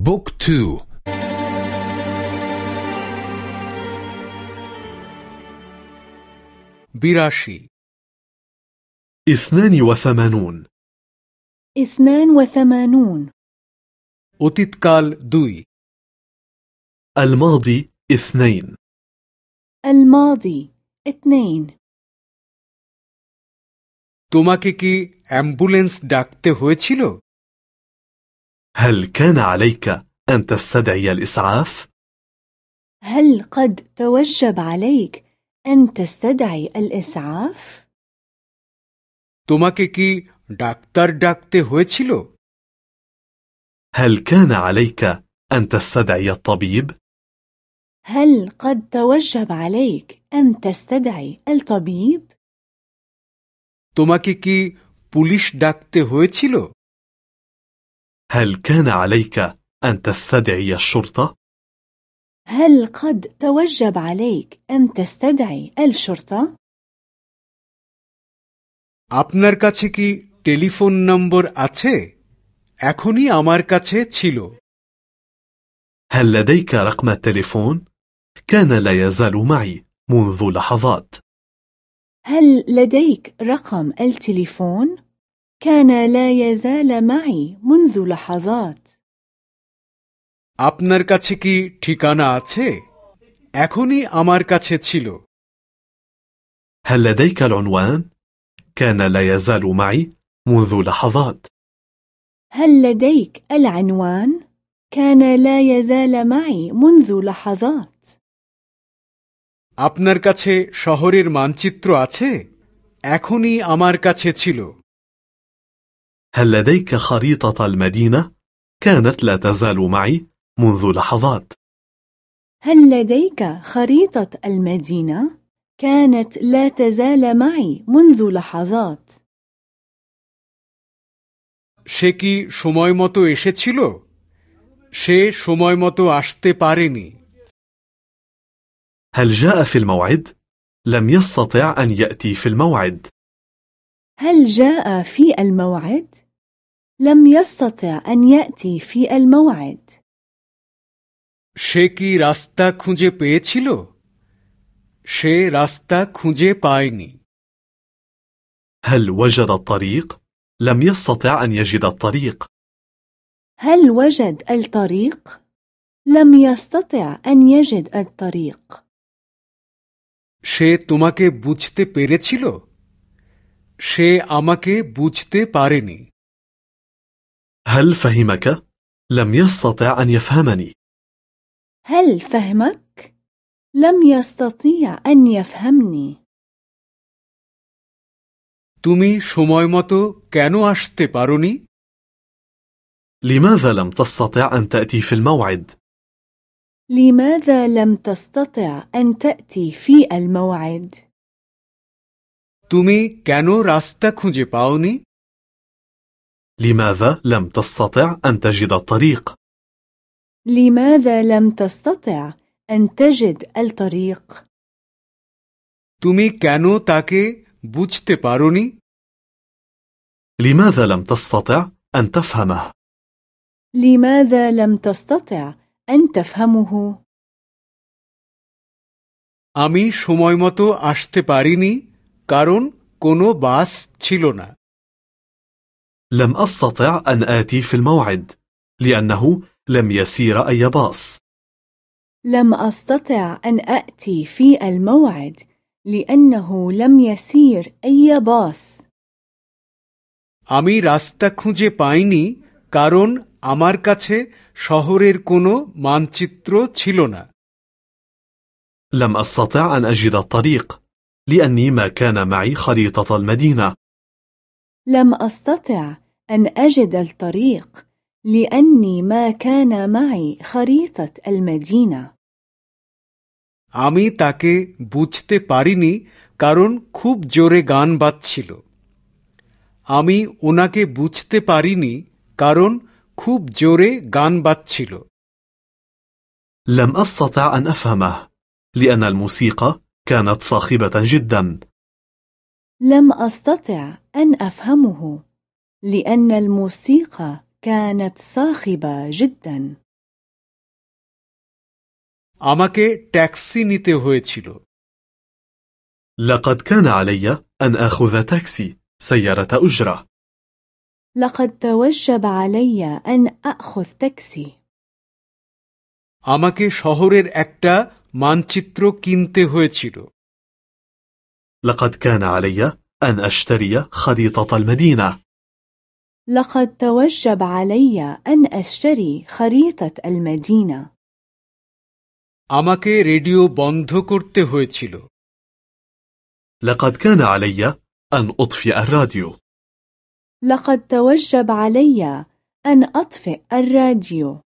بوك تو براشي اثنان وثمانون اثنان وثمانون অতীতকাল دوي الماضي اثنين الماضي اثنين তোমাকে কি অ্যাম্বুলেন্স ডাকতে হয়েছিল هل كان عليك أن تستدعي الإسعاف؟ هل قد توجب عليك أن تستدعي الإسعاف؟ তোমাকে কি ডাক্তার ডাকতে হয়েছিল هل كان عليك أن تستدعي الطبيب؟ هل قد توجب عليك أن تستدعي الطبيب؟ তোমাকে কি পুলিশ ডাকতে হয়েছিল هل كان عليك أن تستدعي الشرطة؟ هل قد توجب عليك أن تستدعي الشرطة؟ আপনার কাছে কি টেলিফোন নম্বর আছে এখনই আমার কাছে ছিল هل لديك رقم التليفون؟ كان لا يزال معي منذ لحظات هل لديك رقم التليفون؟ كان لا يزال معي منذ لحظات আপনার কাছে কি ঠিকানা আছে এখনই আমার কাছে ছিল هل لديك العنوان؟ كان لا يزال معي منذ لحظات هل لديك العنوان؟ كان لا يزال معي منذ لحظات আপনার কাছে শহরের মানচিত্র আছে এখনই আমার কাছে ছিল هل لديك خريطة المدينة؟ كانت لا تزال معي منذ لحظات هل لديك خريطة المدينة؟ كانت لا تزال معي منذ لحظات সে কি সময় মতো এসেছিল সে সময় মতো আসতে পারেনি هل جاء في الموعد؟ لم يستطع أن يأتي في الموعد هل جاء في الموعد؟ لم يستطع أن يأتي في الموعد সে কি রাস্তা খুঁজে পেয়েছিল সে রাস্তা খুঁজে পায়নি هل وجد الطريق؟ لم يستطع أن يجد الطريق هل وجد الطريق؟ لم يستطع أن يجد الطريق সে তোমাকে বুঝতে পেরেছিল সে আমাকে বুঝতে পারেনি هل فهمك؟ لم يستطع أن يفهمني هل فهمك؟ لم يستطيع أن يفهمني তুমি সময় মতো কেন আসতে পারোনি لماذا لم تستطع أن تأتي في الموعد؟ لماذا لم تستطع أن تأتي في الموعد؟ তুমি কেন রাস্তা খুঁজে পাওনি لماذا لم تستطع أن تجد الطريق؟ لماذا لم تستطع أن تجد الطريق؟ তুমি কেন তাকে বুঝতে পারোনি لماذا لم تستطع أن تفهمه؟ لماذا لم تستطع أن تفهمه؟ আমি সময় মতো আসতে পারিনি কারণ কোনো বাস ছিল না لم أستطع أن آتي في الموعد لأنه لم يسير أي باص لم أستطع أن أأتي في الموعد لأنه لم يسير أي باص আমি রাস্তা খুঁজে পাইনি কারণ আমার কাছে শহরের কোনো মানচিত্র ছিল না لم أستطع أن أجد الطريق لأني ما كان معي خريطة المدينة لم أستطع أن أجد الطريق لأني ما كان معي خريطة المدينة আমি তাকে বুঝতে পারিনি কারণ খুব জোরে গান বাজছিল আমি ওনাকে বুঝতে পারিনি কারণ খুব জোরে গান বাজছিল لم أستطع أن أفهمه لأن الموسيقى كانت صاخبة جدا لم أستطع أن أفهمه لأن الموسيقى كانت صاخبة جدا আমাকে ট্যাক্সি নিতে হয়েছিল لقد كان علي أن أخذ تاكسي سيارة أجرة لقد توجب علي أن أخذ تاكسي আমাকে শহরের একটা মানচিত্র কিনতে হয়েছিল لقد كان علي أن أشتري خريطة المدينة لقد توجب علي أن أشتري خريطة المدينة আমাকে রেডিও বন্ধ করতে হয়েছিল لقد كان علي أن أطفئ الراديو لقد توجب علي أن أطفئ الراديو